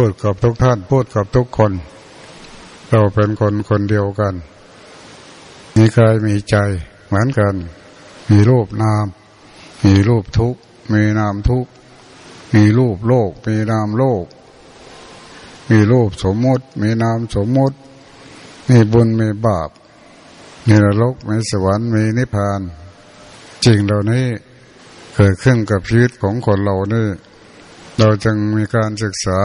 พูดกับทุกท่านพูดกับทุกคน เราเป็นคนคนเดียวกัน มีกายมีใจเหมือนกัน มีรูปนาม มีรูปทุกมีนามทุกมีรูปโลก มีนามโลก มีรูปสมมติ มีนามสมมติ มีบุญมีบาป มีนรกมีสวรรค์มีนิพพานจริงเหล่านี้เกิดขึ้นกับชีวิตของคนเรานี่เราจึงมีการศึกษา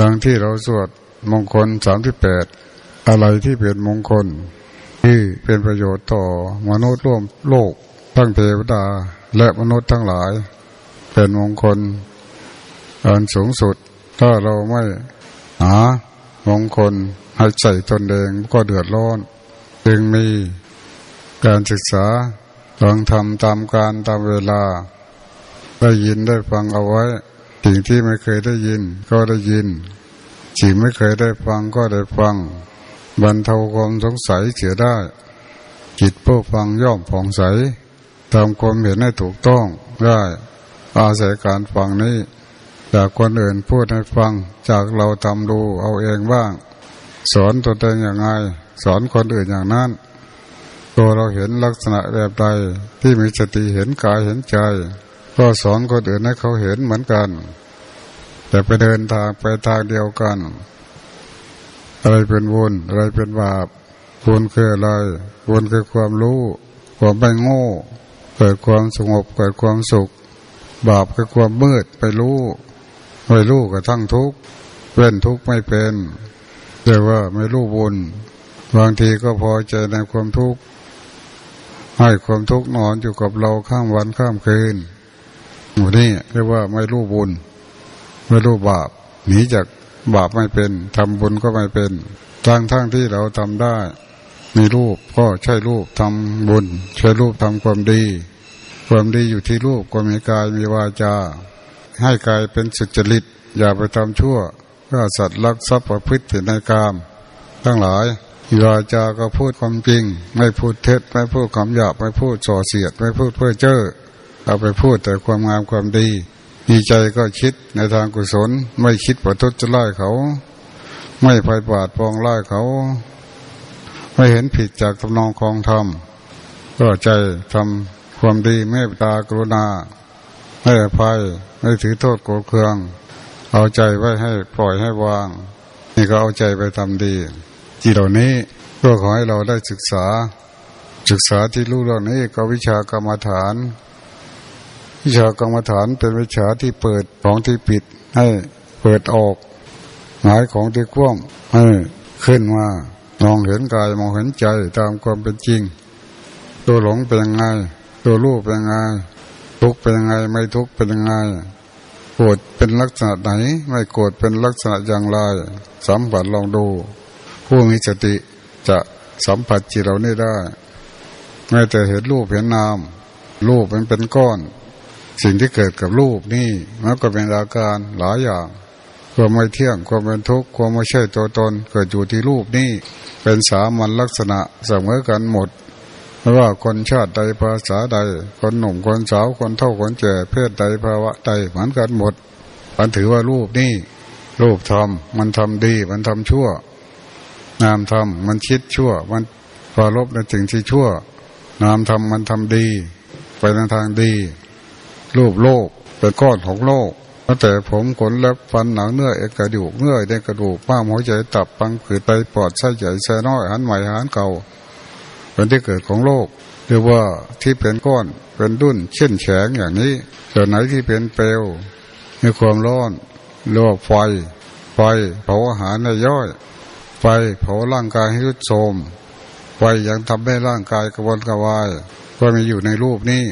ดังที่เราสวดมงคลสามที่แปดอะไรที่เป็นมงคล ที่เป็นประโยชน์ต่อมนุษย์ร่วมโลก ทั้งเทวดาและมนุษย์ทั้งหลาย เป็นมงคลอันสูงสุด ถ้าเราไม่หามงคลให้ใส่ตนเองก็เดือดร้อน จึงมีการศึกษาต้องทำตามการตามเวลา ได้ยินได้ฟังเอาไว้ สิ่งที่ไม่เคยได้ยิน ก็ได้ยิน สิ่งไม่เคยได้ฟังก็ได้ฟัง บรรเทาความสงสัยเสียได้ จิตผู้ฟังย่อมผ่องใสทำความเห็นให้ถูกต้องได้ อาศัยการฟังนี้ จากคนอื่นพูดให้ฟัง จากเราทำดูเอาเองบ้าง สอนตัวเองอย่างไง สอนคนอื่นอย่างนั้น ตัวเราเห็นลักษณะแบบใดที่มีสติเห็นกายเห็นใจ ก็สอนคนอื่นให้เขาเห็นเหมือนกัน แต่ไปเดินทางไปทางเดียวกัน อะไรเป็นบุญอะไรเป็นบาปบุญคืออะไรบุญคือความรู้ ความไม่โง่ เกิดความสงบเกิดความสุข บาปคือความมืดไปรู้ไม่รู้ก็ทั้งทุกข์เว้นทุกข์ไม่เป็นเรียกว่าไม่รู้บุญบางทีก็พอใจในความทุกข์ให้ความทุกข์นอนอยู่กับเราข้ามวันข้ามคืน หมู่นี้เรียกว่าไม่รู้บุญไม่รู้บาปหนีจากบาปไม่เป็นทำบุญก็ไม่เป็นทั้งทั้งที่เราทำได้ มีรูปก็ใช่รูปทำบุญ ใช่รูปทำความดี ความดีอยู่ที่รูปก็มีกายมีวาจา ให้กายเป็นสุจริต อย่าไปทำชั่วเพื่อสัตว์ลักทรัพย์ประพฤติในกามทั้งหลายวาจาก็พูดความจริง ไม่พูดเท็จไม่พูดคำหยาบไม่พูดส่อเสียด ไม่พูดเพื่อเจ้อ เอาไปพูดแต่ความงามความดี ดีใจก็คิดในทางกุศล ไม่คิดประทุษร้ายเขา ไม่ไฟบาดปองร้ายเขา ไม่เห็นผิดจากตำนองคองธรรมก็ใจทำความดีเมตตากรุณาให้อภัยไม่ถือโทษโกรธเคือง เอาใจไว้ให้ปล่อยให้วาง นี่ก็เอาใจไปทำดีจีเหล่านี้ก็ขอให้เราได้ศึกษา ศึกษาที่รู้เรื่องนี้ก็วิชากรรมฐาน วิชากรรมฐานเป็นวิชาที่เปิดของที่ปิด ให้เปิดออกหายของที่คว่ำให้ขึ้นมามองเห็นกายมองเห็นใจตามความเป็นจริง ตัวหลงเป็นยังไง ตัวรู้เป็นยังไง ทุกเป็นยังไง ไม่ทุกเป็นยังไงโกรธเป็นลักษณะไหน ไม่โกรธเป็นลักษณะอย่างไรสัมผัสลองดู ผู้มีสติจะสัมผัสจิตเรานี่ได้แม้แต่เห็นรูปเห็นนามรูปมันเป็นก้อน สิ่งที่เกิดกับรูปนี่มันก็เป็นอาการหลายอย่างความไม่เที่ยงความเป็นทุกข์ความไม่ใช่ตัวตน เกิดอยู่ที่รูปนี่เป็นสามัญลักษณะเสมอกันหมดไม่ว่าคนชาติใดภาษาใด คนหนุ่มคนสาวคนเท่าคนแก่เพศใดภาวะใดเหมือนกันหมดมันถือว่ารูปนี่รูปทำมันทำดีมันทำชั่ว นามทำมันคิดชั่ว มันปารบในสิ่งที่ชั่ว นามทำมันทำดี ไปในทางดี รูปโลกเป็นก้อนของโลกตั้งแต่ผมขนเล็บฟันหนังเนื้อเอกกระดูกเนื้อในกระดูกป้ามหัวใจตับปังผืดไปปอดไส้ใหญ่ไส้น้อยหันใหม่หันเก่า เป็นที่เกิดของโลกเรียกว่าที่เป็นก้อนเป็นดุนเช่นแฉงอย่างนี้ส่วนไหนที่เป็นเปลวมีความร้อนเรียกว่าไฟ ไฟเผาอาหารในย่อย ไฟเผาร่างกายให้รุดโทมไฟยังทำให้ร่างกายกระวนกระวาย ก็มีอยู่ในรูปนี้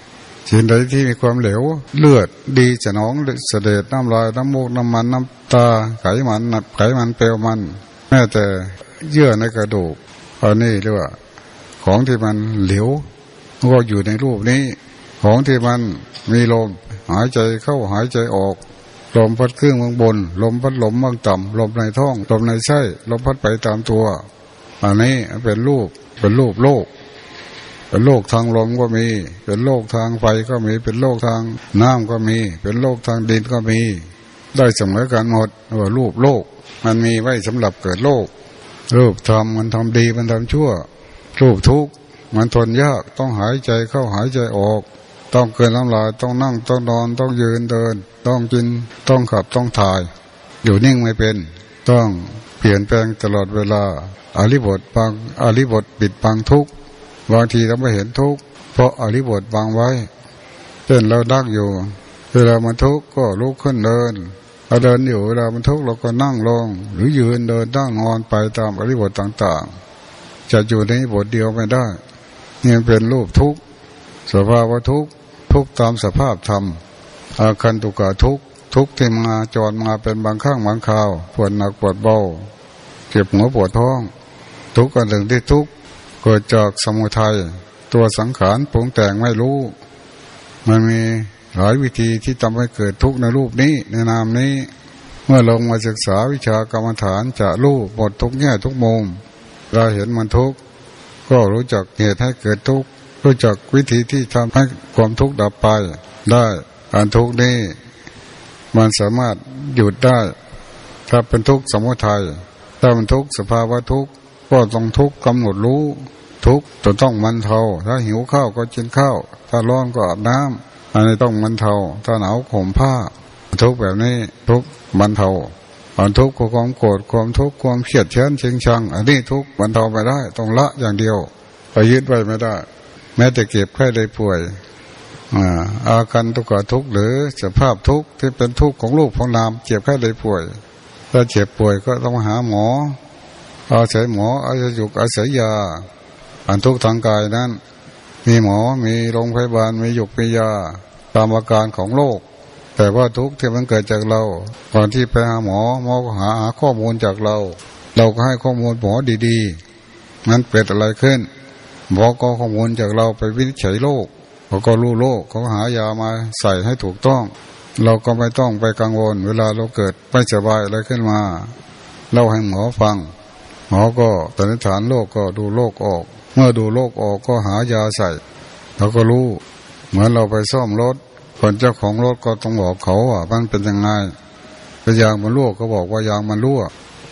สิ่งใดที่มีความเหลว เลือดดีจะน้องเสด็จน้ำลายน้ำมูกน้ำมันน้ำตาไขมันนับไขมันเปลวมันแม้แต่เยื่อในกระดูกอันนี้เรียกว่า ของที่มันเหลวก็อยู่ในรูปนี้ ของที่มันมีลมหายใจเข้าหายใจออกลมพัดขึ้นเบื้องบน ลมพัดลมเบื้องต่ำลมในท้อง ลมในไส้ลมพัดไปตามตัว อันนี้เป็นรูปเป็นรูปโลก เป็นโลกทางลมก็มี เป็นโลกทางไฟก็มี เป็นโลกทางน้ำก็มี เป็นโลกทางดินก็มี ได้เสมอกันหมดว่ารูปโลก มันมีไว้สำหรับเกิดโลก รูปทำมันทำดีมันทำชั่ว รูปทุกข์มันทนยากต้องหายใจเข้าหายใจออก ต้องเกินน้ำลายต้องนั่งต้องนอนต้องยืนเดิน ต้องกินต้องขับต้องถ่าย อยู่นิ่งไม่เป็น ต้องเปลี่ยนแปลงตลอดเวลาอาริบทบางอาริบทปิดบังทุก บางทีเราไม่เห็นทุกข์เพราะอริบทบางไว้เช่นเราดักอยู่เวลามันทุกข์ก็ลุกขึ้นเดินเราเดินอยู่เวลามันทุกข์เราก็นั่งลง หรือยืนเดินนั่งนอนไปตามอริบทต่างๆ จะอยู่ในบทเดียวไม่ได้นี่เป็นรูปทุกข์สภาวะทุกข์ทุกข์ตามสภาพธรรมอาคันตุกะทุกข์ทุกข์ที่มาจรมาเป็นบางข้างบางคราวปวดหนักปวดเบาเจ็บหัวปวดท้อง ทุกข์อันหนึ่งที่ทุกข์ เกิดจากสมุทัยตัวสังขารปรุงแต่งไม่รู้ มันมีหลายวิธีที่ทำให้เกิดทุกข์ในรูปนี้ในนามนี้ เมื่อลงมาศึกษาวิชากรรมฐานจะรู้หมดทุกแง่ทุกมุมเราเห็นมันทุกข์ก็รู้จักเหตุให้เกิดทุกข์รู้จักวิธีที่ทำให้ความทุกข์ดับไปได้อันทุกข์นี้มันสามารถหยุดได้ ถ้าเป็นทุกข์สมุทัยถ้ามันทุกข์สภาวะทุกข์ ก็ต้องทุกข์กำหนดรู้ ทุกข์จะต้องมันเทา ถ้าหิวข้าวก็กินข้าว ถ้าร้อนก็อาบน้ำอันนี้ต้องมันเทา ถ้าหนาวข่มผ้า ทุกแบบนี้ทุกมันเทาความทุกข์ความโกรธความทุกข์ความเครียดเชื้นชิงชัง อันนี้ทุกข์มันเทาไปได้ต้องละอย่างเดียวไปยึดไว้ไม่ได้ แม้แต่เก็บไข้ได้ป่วยอาการทุกข์ทุกข์หรือสภาพทุกข์ที่เป็นทุกข์ของลูกของนามเจ็บไข้ได้ป่วย ถ้าเจ็บป่วยก็ต้องหาหมอ อาศัยหมออาศัยยุกอาศัยยาอันทุกทางกายนั้น มีหมอมีโรงพยาบาลมียุกมียาตามอาการของโรคแต่ว่าทุกที่มันเกิดจากเราก่อนที่ไปหาหมอหมอก็หาหาข้อมูลจากเรา เราก็ให้ข้อมูลหมอดีๆมันเกิดอะไรขึ้นหมอก็ข้อมูลจากเราไปวินิจฉัยโรคเขาก็รู้โรคเขาหายามาใส่ให้ถูกต้อง เราก็ไม่ต้องไปกังวล เวลาเราเกิดไม่สบายอะไรขึ้นมาเล่าให้หมอฟัง หมอก็ตันิฐานโรคก็ดูโรคออก เมื่อดูโรคออกก็หายาใส่เราก็รู้ เหมือนเราไปซ่อมรถคนเจ้าของรถก็ต้องบอกเขาว่ามันเป็นยังไงถ้ายางมันรั่วก็บอกว่ายางมันรั่ว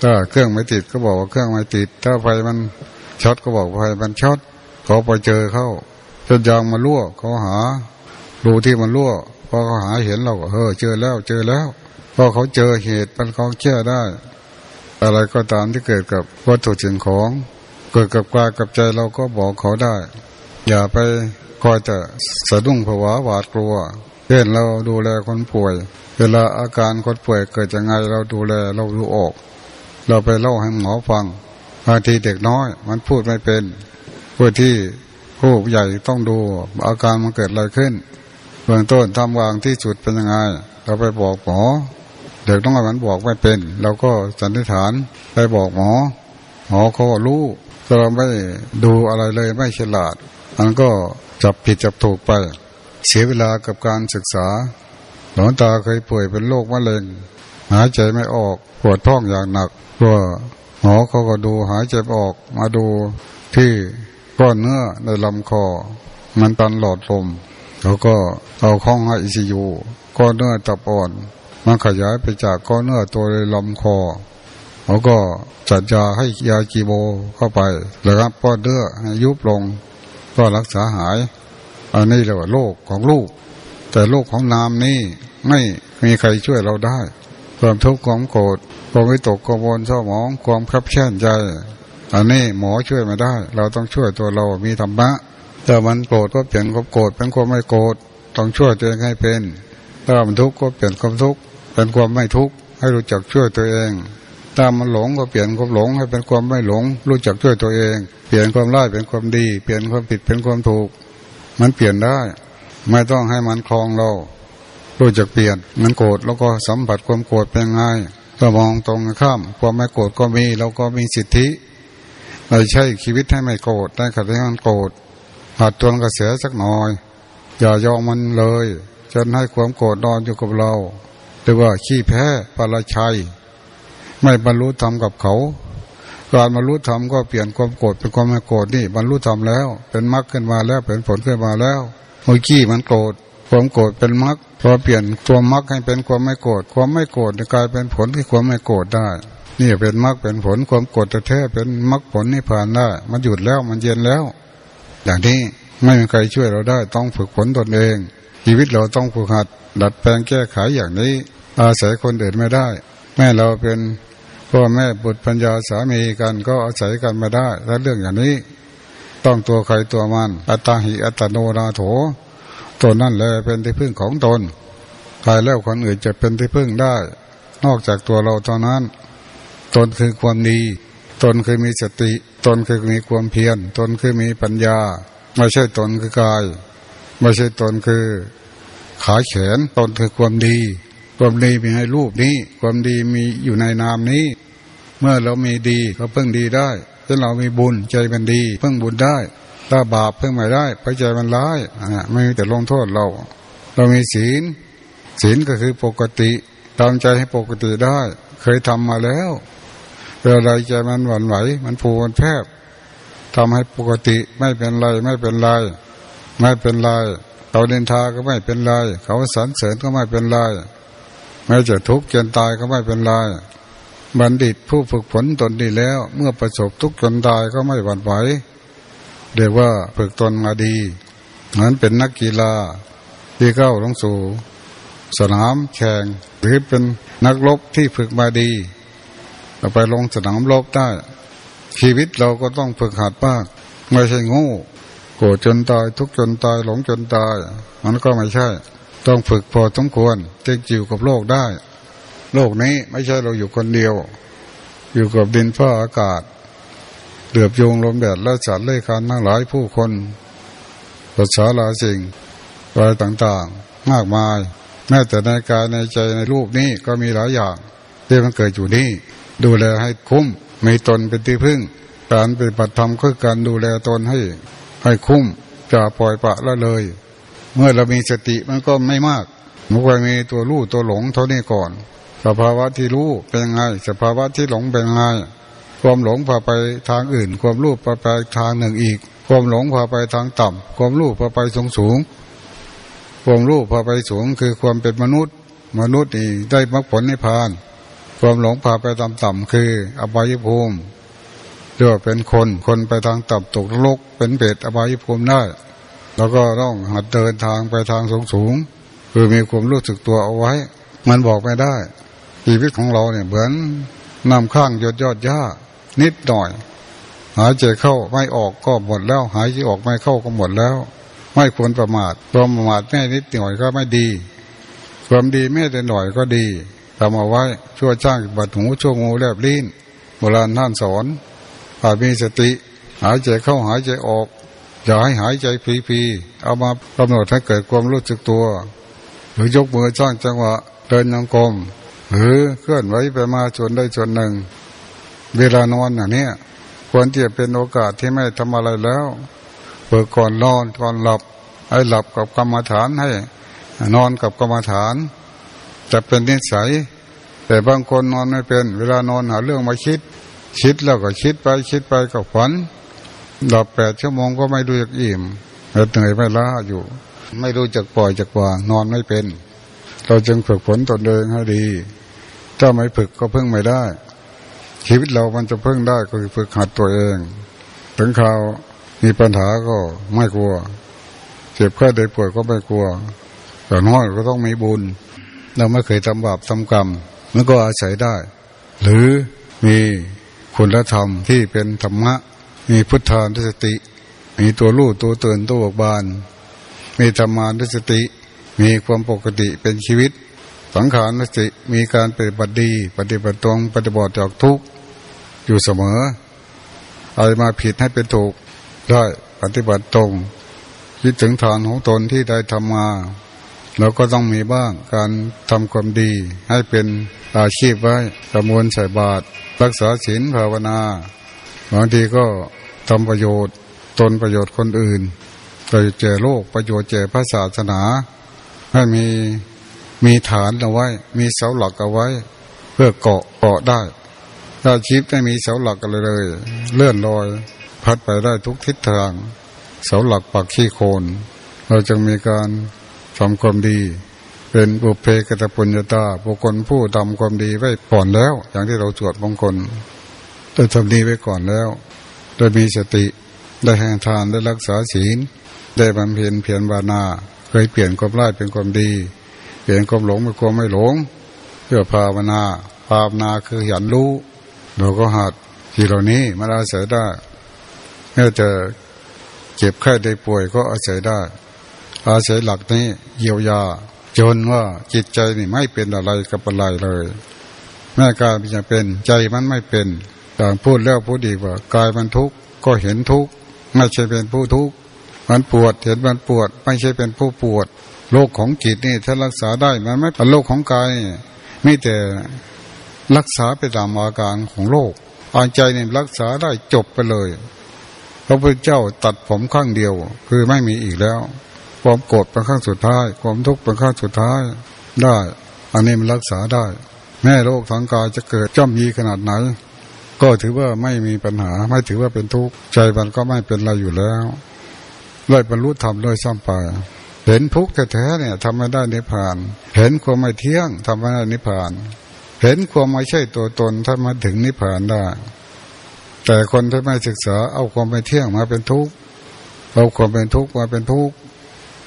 ถ้าเครื่องไม่ติดก็บอกว่าเครื่องไม่ติด ถ้าไฟมันช็อตก็บอกไฟมันช็อตเขาไปเจอเข้าจนยางมันรั่วเขาหาดูที่มันรั่วพอเขาหาเห็นเราก็เออเจอแล้วเจอแล้วพอเขาเจอเหตุมันเขาเชื่อได้ อะไรก็ตามที่เกิดกับวัตถุสิ่งของ เกิดกับกายกับใจเราก็บอกเขาได้ อย่าไปคอยจะสะดุ้งผวาหวาดกลัวเช่นเราดูแลคนป่วย เวลาอาการคนป่วยเกิดยังไงเราดูแลเราดูออก เราไปเล่าให้หมอฟังบางทีเด็กน้อย มันพูดไม่เป็นผู้ที่ผู้ใหญ่ต้องดูอาการมันเกิดอะไรขึ้นเบื้องต้นทำวางที่จุดเป็นยังไง เราไปบอกหมอ ด็กต้องมันบอกไม่เป็น เราก็สันนิษฐานไปบอกหมอหมอเขารู้แต่เราไม่ดูอะไรเลยไม่ฉลาดมันก็จับผิดจับถูกไป เสียเวลากับการศึกษาหลวงตาเคยป่วยเป็นโรคมะเร็งหายใจไม่ออกปวดท้องอย่างหนักก็หมอเขาก็ดูหายใจออกมาดูที่ก้อนเนื้อในลำคอ มันตันหลอดลมเขาก็เอาข้องให้อิซิยูก้อนเนื้อตับอ่อน มันขยายไปจากก้อนเนื้อตัวในลำคอเขาก็จัดยาให้ยาจีโบเข้าไปแล้วครับก้อนเนื้อให้ยุบลงก็รักษาหายอันนี้เรียกว่าโลกของลูก แต่โลกของนามนี่ไม่มีใครช่วยเราได้ ความทุกข์ความโกรธความวิตกกังวลเศร้าหมองความขับแค้นใจ อันนี้หมอช่วยไม่ได้ เราต้องช่วยตัวเรามีธรรมะถ้ามันโกรธก็เปลี่ยนความโกรธเป็นความไม่โกรธต้องช่วยตัวเองให้เป็นถ้ามันทุกข์ก็เปลี่ยนความทุกข์ เป็นความไม่ทุกข์ให้รู้จักช่วยตัวเองถ้ามันหลงก็เปลี่ยนความหลงให้เป็นความไม่หลง รู้จักช่วยตัวเอง เปลี่ยนความร้ายเป็นความดี เปลี่ยนความผิดเป็นความถูก มันเปลี่ยนได้ ไม่ต้องให้มันคลองเรารู้จักเปลี่ยนมันโกรธแล้วก็สัมผัสความโกรธเป็นไงก็มองตรงข้ามความไม่โกรธก็มีเราก็มีสิทธิเราใช้ชีวิตให้ไม่โกรธได้ขัดให้มันโกรธหัดตวนกระเสียสักหน่อย อย่ายอมมันเลย จนให้ความโกรธนอนอยู่กับเรา หรือว่าขี้แพ้ปราชัย ไม่บรรลุธรรมกับเขา การบรรลุธรรมก็เปลี่ยนความโกรธเป็นความไม่โกรธนี่บรรลุธรรมแล้ว เป็นมรรคขึ้นมาแล้วเป็นผลขึ้นมาแล้วเมื่อกี้มันโกรธความโกรธเป็นมรรคพอเปลี่ยนความมรรคให้เป็นความไม่โกรธความไม่โกรธกลายเป็นผลที่ความไม่โกรธได้นี่เป็นมรรคเป็นผลความโกรธแท้เป็นมรรคผลนิพพานได้มันหยุดแล้วมันเย็นแล้ว อย่างนี้ไม่มีใครช่วยเราได้ต้องฝึกฝนตนเอง ชีวิตเราต้องฝึกหัด ดัดแปลงแก้ไขอย่างนี้ อาศัยคนอื่นไม่ได้ แม่เราเป็นพ่อแม่บุตรปัญญาสามีกันก็อาศัยกันไม่ได้ถ้าเรื่องอย่างนี้ ต้องตัวใครตัวมัน อัตตาหิอัตโนนาโถตัวนั่นแหละเป็นที่พึ่งของตนใครแล้วคนอื่นจะเป็นที่พึ่งได้ นอกจากตัวเราเท่านั้น ตนคือความดี ตนคือมีสติ ตนคือมีความเพียร ตนคือมีปัญญา ไม่ใช่ตนคือกาย ไม่ใช่ตนคือขาแขนตนคือความดี ความดีมีให้รูปนี้ ความดีมีอยู่ในนามนี้ เมื่อเรามีดีก็เพิ่งดีได้ถ้าเรามีบุญใจมันดี เพิ่งบุญได้ ถ้าบาปเพิ่งไม่ได้ไปใจมันร้ายไม่มีแต่ลงโทษเรา เรามีศีล ศีลก็คือปกติทำใจให้ปกติได้ เคยทำมาแล้วเวลาใจมันหวั่นไหว มันผูมันแพบทำให้ปกติไม่เป็นไรไม่เป็นไร ไม่เป็นไรเขาเดินทาก็ไม่เป็นไร เขาสรรเสริญก็ไม่เป็นไรแม้จะทุกข์จนตายก็ไม่เป็นไรบัณฑิตผู้ฝึกฝนตนดีแล้ว เมื่อประสบทุกข์จนตายก็ไม่หวั่นไหวเรียกว่าฝึกตนมาดีเหมือนเป็นนักกีฬาที่เข้าลงสู่ สนามแข่งหรือเป็นนักรบที่ฝึกมาดีเราไปลงสนามรบได้ชีวิตเราก็ต้องฝึกหัดบ้างไม่ใช่งู โกรธจนตายทุกจนตายหลงจนตาย มันก็ไม่ใช่ ต้องฝึกพอสมควรจะอยู่กับโลกได้ โลกนี้ไม่ใช่เราอยู่คนเดียว อยู่กับดินฟ้าอากาศเดือบโยงลมแดดและสัตว์เลื้อยคานทั้งหลายผู้คนภาษาลาสิ่งอะไรต่างๆ มากมายแม้แต่ในกายในใจในรูปนี้ก็มีหลายอย่างที่มันเกิดอยู่นี่ ดูแลให้คุ้มมีตนเป็นที่พึ่งการปฏิบัติธรรมคือการดูแลตนให้ ให้คุ้มจะปล่อยปะละเลย เมื่อเรามีสติมันก็ไม่มากมันก็มีตัวรู้ตัวหลงเท่านี้ก่อน สภาวะที่รู้เป็นยังไง สภาวะที่หลงเป็นยังไงความหลงพาไปทางอื่น ความรู้พาไปทางหนึ่งอีก ความหลงพาไปทางต่ำความรู้พาไปสูงสูงความรู้พาไปสูงคือความเป็นมนุษย์ มนุษย์นี่ได้มรรคผลในพาน ความหลงพาไปตามต่ำคืออบายภูมิ รียกว่าเป็นคน คนไปทางต่ำตกโลก เป็นเปรตอบายภูมิได้ แล้วก็ต้องหัดเดินทางไปทางสูงสูง คือมีความรู้สึกตัวเอาไว้ มันบอกไม่ได้ ชีวิตของเราเนี่ยเหมือนนำข้างยอดยอดหญ้า นิดหน่อย หายใจเข้าไม่ออกก็หมดแล้ว หายใจออกไม่เข้าก็หมดแล้ว ไม่ควรประมาทความประมาทแม่นิดหน่อยก็ไม่ดี ความดีแม่แต่หน่อยก็ดีทำเอาไว้ชั่วจ้างบัดหูชั่วงูแลบลิ้นโบราณท่านสอน อามีสติ หายใจเข้าหายใจออก อย่าให้หายใจพีๆเอามากำหนดให้เกิดความรู้สึกตัว หรือยกมือจ้างจังหวะเดินยังกรมหรือเคลื่อนไหวไปมาจนได้จนหนึ่ง เวลานอนอย่างนี้ควรที่จะเป็นโอกาสที่ไม่ทำอะไรแล้วเปิดก่อนนอนก่อนหลับ ให้หลับกับกรรมฐานให้ นอนกับกรรมฐาน จะเป็นนิสัย แต่บางคนนอนไม่เป็น เวลานอนหาเรื่องมาคิด คิดแล้วก็คิดไปคิดไปกับฝันหลับแปดชั่วโมงก็ไม่รู้จักอิ่มเหนื่อยไม่ล้าอยู่ ไม่รู้จักปล่อยจักวางนอนไม่เป็น เราจึงฝึกฝนตนเองให้ดี ถ้าไม่ฝึกก็พึ่งไม่ได้ ชีวิตเรามันจะพึ่งได้ก็คือฝึกหัดตัวเอง ถึงข่าวมีปัญหาก็ไม่กลัว เจ็บแค่ได้ป่วยก็ไม่กลัวแต่น้อยก็ต้องมีบุญ เราไม่เคยทำบาปทำกรรมมันก็อาศัยได้ หรือมี คุณธรรมที่เป็นธรรมะ มีพุทธานุสติ มีตัวรู้ตัวเตือนตัวบอกบาน มีธรรมานุสติ มีความปกติเป็นชีวิต สังขารสติมีการปฏิบัติดี ปฏิบัติตรงปฏิบัติจากทุกอยู่เสมออะไรมาผิดให้เป็นถูกได้ปฏิบัติตรงคิดถึงฐานของตนที่ได้ทำมา เราก็ต้องมีบ้างการทำความดี ให้เป็นอาชีพไว้ประมวลใส่บาตรรักษาศีลภาวนาบางทีก็ทำประโยชน์ ตนประโยชน์คนอื่น ประโยชน์แก่โลกประโยชน์แก่พระศาสนา ให้มีมีฐานเอาไว้ มีเสาหลักเอาไว้ เพื่อเกาะเกาะได้ถ้าชีพไม่มีเสาหลักกันเลย เลื่อนลอย พัดไปได้ทุกทิศทาง เสาหลักปักขี้โคน เราจึงมีการ ทำความดี เป็นบุเพกตปุญญาตาบุคคลผู้ทำความดีไว้ก่อนแล้ว อย่างที่เราสวดมงคลได้ทำดีไว้ก่อนแล้วได้มีสติได้แห่งทานได้รักษาศีล ได้บำเพ็ญเพียรบานา เคยเปลี่ยนความร้ายเป็นความดี เปลี่ยนความหลงเป็นความไม่หลงเพื่อภาวนา ภาวนาคือเห็นรู้เราก็หัดที่เหล่านี้มันอาศัยได้เมื่อจะเจ็บไข้ได้ป่วยก็อาศัยได้ อาศัยหลักนี้เยียวยา จนว่าจิตใจนี่ไม่เป็นอะไรกับอะไรเลยแม่กายมันจะเป็นใจมันไม่เป็นต่างพูดแล้วพูดดีว่ากายมันทุกข์ก็เห็นทุกข์ไม่ใช่เป็นผู้ทุกข์มันปวดเห็นมันปวด ไม่ใช่เป็นผู้ปวดโรคของจิตนี่ถ้ารักษาได้มันไม่เป็นโรคของกายมีแต่รักษาไปตามอาการของโรคอาใจนี่รักษาได้จบไปเลยพระพุทธเจ้าตัดผมข้างเดียว คือไม่มีอีกแล้ว ความโกรธเป็นข้างสุดท้าย ความทุกข์เป็นข้างสุดท้ายได้ อันนี้มันรักษาได้ แม่โรคทางกายจะเกิดจ้อมยีขนาดไหน ก็ถือว่าไม่มีปัญหา ไม่ถือว่าเป็นทุกข์ใจมันก็ไม่เป็นอะไรอยู่แล้วเลยบรรลุธรรมเลยซ้ำไปเห็นทุกข์แท้ๆเนี่ยทำไม่ได้นิพพาน เห็นความไม่เที่ยงทำไม่ได้นิพพาน เห็นความไม่ใช่ตัวตนถ้ามาถึงนิพพานได้ แต่คนที่ไม่ศึกษาเอาความไม่เที่ยงมาเป็นทุกข์เอาความเป็นทุกข์มาเป็นทุกข์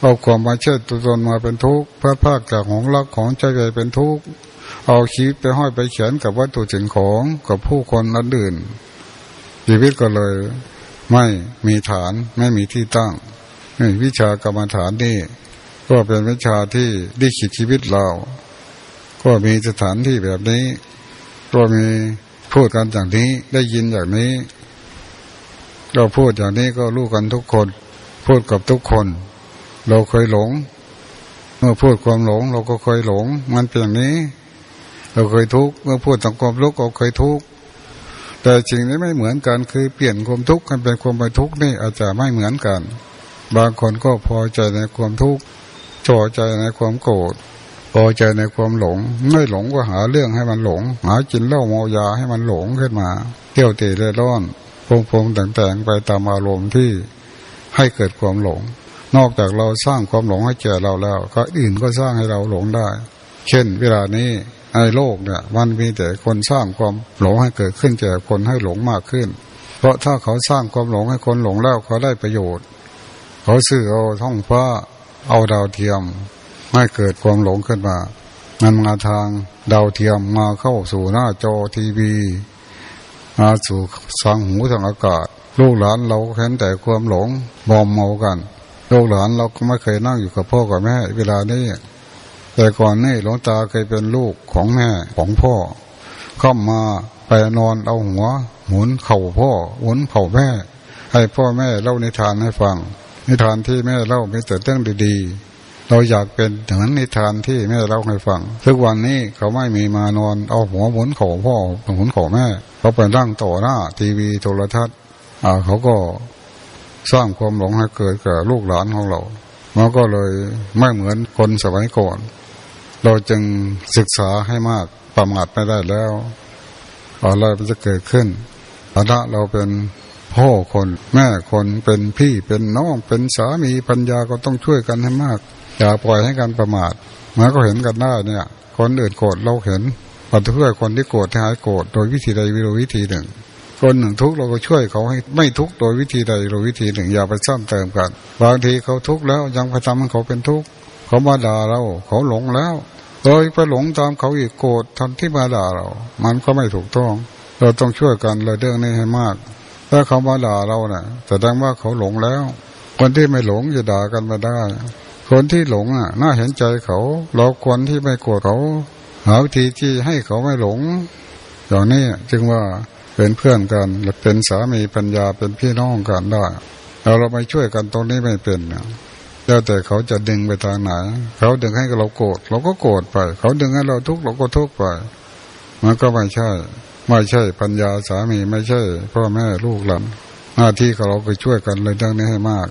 เอาความม่ใช่ตัวตนมาเป็นทุกข์พระภาคจากของรักของใจใหญ่เป็นทุกข์เอาชีวิตไปห้อยไปเขียนกับวัตถุสิ่งของกับผู้คนอันอื่นชีวิตก็เลย ไม่มีฐานไม่มีที่ตั้งนี่วิชากรรมฐานนี่ก็เป็นวิชาที่ดิขิตชีวิตเรา ก็มีสถานที่แบบนี้ ก็มีพูดกันอย่างนี้ได้ยินอย่างนี้ เราพูดอย่างนี้ก็รู้กันทุกคน พูดกับทุกคน เราเคยหลง เมื่อพูดความหลง เราก็เคยหลง มันเป็นอย่างนี้ เราเคยทุกข์เมื่อพูดต่างความลุกก็เคยทุกข์แต่จริงนี้ไม่เหมือนกันคือเปลี่ยนความทุกข์ให้เป็นความไม่ทุกข์นี่อาจจะไม่เหมือนกัน บางคนก็พอใจในความทุกข์จอใจในความโกรธพอใจในความหลงไม่หลงก็หาเรื่องให้มันหลง หากินเหล้าเมายาให้มันหลงขึ้นมาเที่ยวเตะเร่ร่อนพงพงแต่งๆไปตามอารมณ์ที่ให้เกิดความหลง นอกจากเราสร้างความหลงให้แก่เราแล้ว ก็อื่นก็สร้างให้เราหลงได้ เช่น เวลานี้ในโลกเนี่ย มันมีแต่คนสร้างความหลงให้เกิดขึ้นแก่คนให้หลงมากขึ้น เพราะถ้าเขาสร้างความหลงให้คนหลงแล้วเขาได้ประโยชน์ เขาซื้อเอาท่องฟ้าเอาดาวเทียมไม่เกิดความหลงขึ้นมามันมาทางดาวเทียมมาเข้าสู่หน้าจอทีวีมาสู่สังหูทางอากาศ ลูกหลานเราเห็นแต่ความหลงบอมเมากัน ลูกหลานเราก็ไม่เคยนั่งอยู่กับพ่อกับแม่ เวลานี้แต่ก่อนนี่หลวงตาเคยเป็นลูกของแม่ของพ่อ เข้ามาไปนอนเอาหัวหมุนเข่าพ่อหมุนเข่าแม่ ให้พ่อแม่เล่านิทานให้ฟัง นิทานที่แม่เล่ามีแต่เรื่องดีๆ เราอยากเป็นเหมือนนิทานที่แม่เล่าให้ฟัง ทุกวันนี้เขาไม่มีมานอนเอาหัวหมุนเขอพ่อหมุนเขอแม่เขาไปนั่งต่อหน้าทีวีโทรทัศน์อ่าเขาก็ สร้างความหลงให้เกิดกับลูกหลานของเรามันก็เลยไม่เหมือนคนสมัยก่อน เราจึงศึกษาให้มากประมาทไม่ได้แล้วอะไรมันจะเกิดขึ้นฐานะเราเป็นพ่อคนแม่คนเป็นพี่เป็นน้องเป็นสามีปัญญาก็ต้องช่วยกันให้มาก อย่าปล่อยให้กันประมาทมันก็เห็นกันได้เนี่ย คนอื่นโกรธเราเห็นเราช่วยคนที่โกรธให้หายโกรธโดยวิธีใดวิธีหนึ่ง คนหนึ่งทุกข์เราก็ช่วยเขาให้ไม่ทุกข์โดยวิธีใดโดยวิธีหนึ่งอย่าไปซ้ำเติมกัน บางทีเขาทุกข์แล้วยังไปทำให้เขาเป็นทุกข์เขามาด่าเราเขาหลงแล้วเลยไปหลงตามเขาอีกโกรธทันที่มาด่าเรา มันก็ไม่ถูกต้อง เราต้องช่วยกันเลยเรื่องนี้ให้มาก ถ้าเขามาด่าเราเนะ่ยแสดงว่าเขาหลงแล้ว คนที่ไม่หลงจะด่ากันมาได้ คนที่หลงอะ น่าเห็นใจเขา เราควรที่ไม่โกรธเขาหาวิธีที่ให้เขาไม่หลงอย่างนี้จึงว่า เป็นเพื่อนกันหรือเป็นสามีปัญญาเป็นพี่น้องกันได้เราเราไม่ช่วยกันตรงนี้ไม่เป็นแล้วแต่เขาจะดึงไปทางไหน เขาดึงให้เราโกรธเราก็โกรธไป เขาดึงให้เราทุกข์เราก็ทุกข์ไป มันก็ไม่ใช่ ไม่ใช่ปัญญาสามีไม่ใช่พ่อแม่ลูกหลานหน้าที่ของเราไปช่วยกันเลยเรื่องนี้ให้มาก